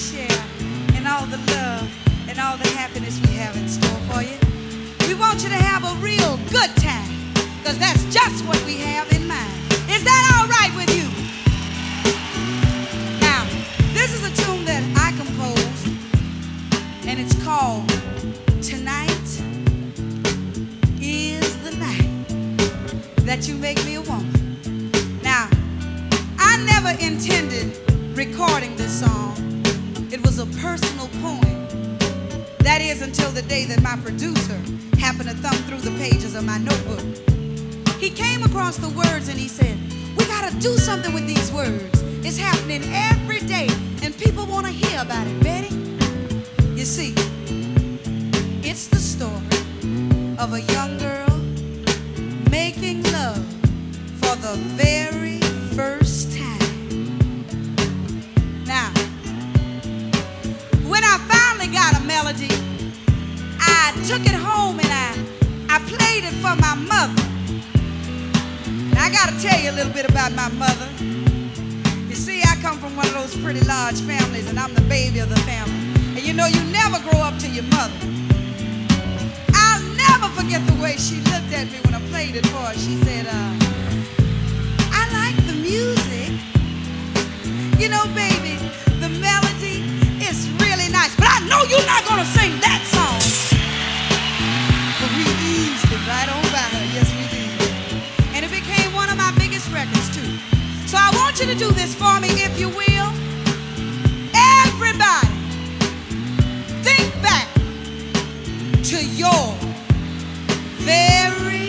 share in all the love and all the happiness we have in store for you. We want you to have a real good time, because that's just what we have in mind. Is that all right with you? Now, this is a tune that I composed, and it's called Tonight is the Night That You Make Me a Woman. Now, I never intended recording this song. It was a personal poem. That is until the day that my producer happened to thumb through the pages of my notebook. He came across the words and he said, We gotta do something with these words. It's happening every day and people wanna hear about it, Betty. You see, it's the story of a young girl took it home and I, I played it for my mother. Now, I gotta tell you a little bit about my mother. You see, I come from one of those pretty large families, and I'm the baby of the family. And you know, you never grow up to your mother. I'll never forget the way she looked at me when I played it for her. She said, uh, I like the music. You know, baby, the melody is really nice. But I know you're not gonna sing that you to do this for me, if you will. Everybody, think back to your very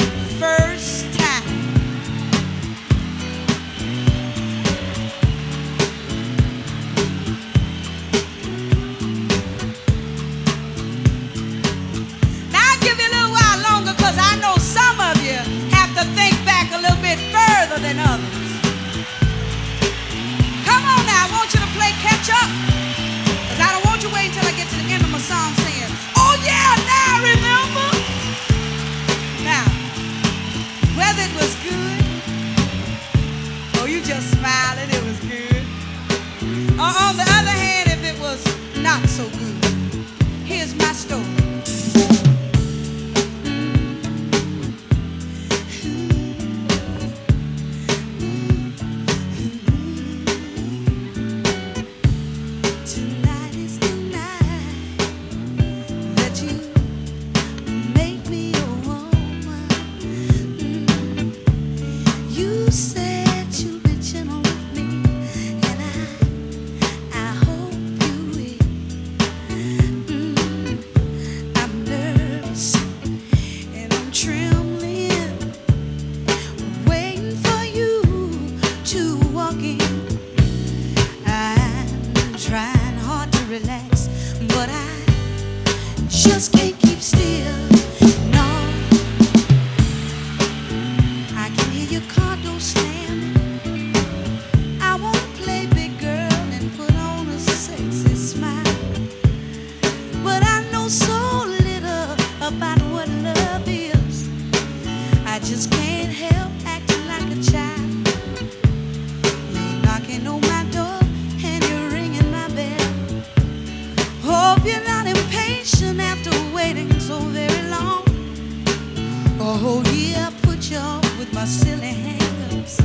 Oh, yeah, put you off with my silly hang-ups.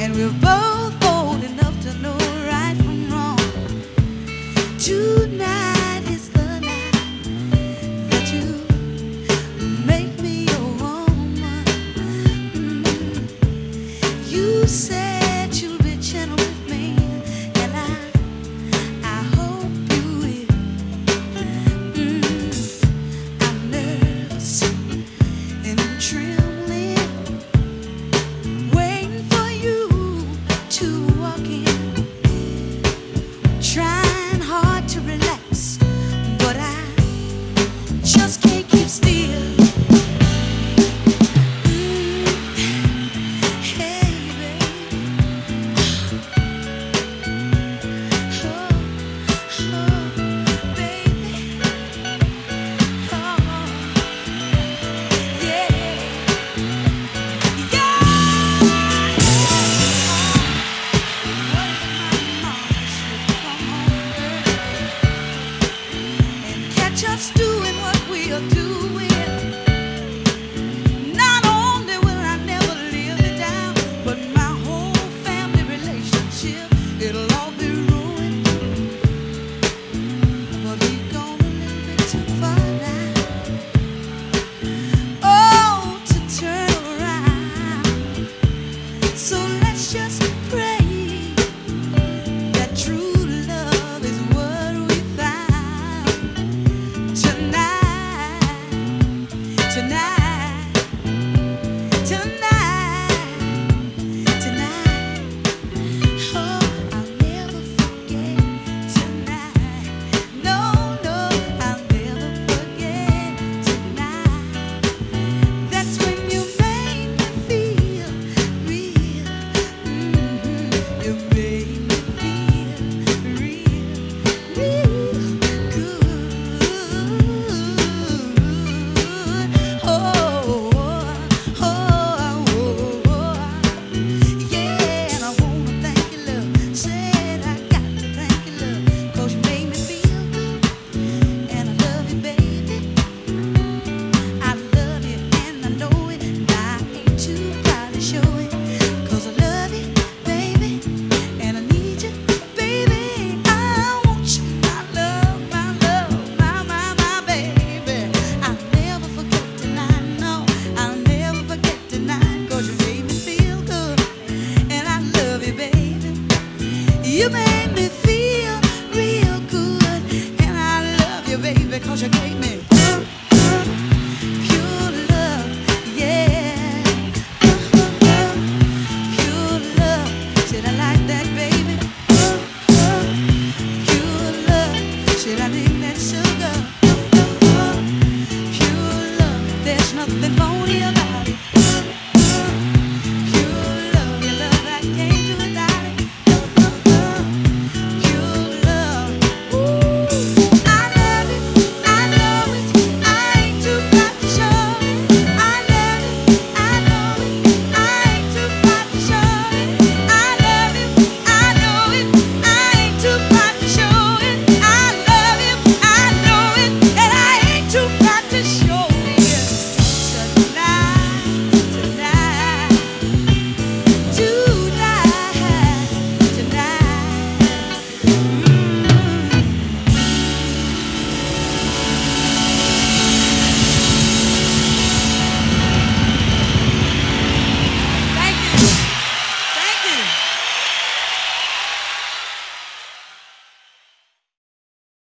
And we're both Você.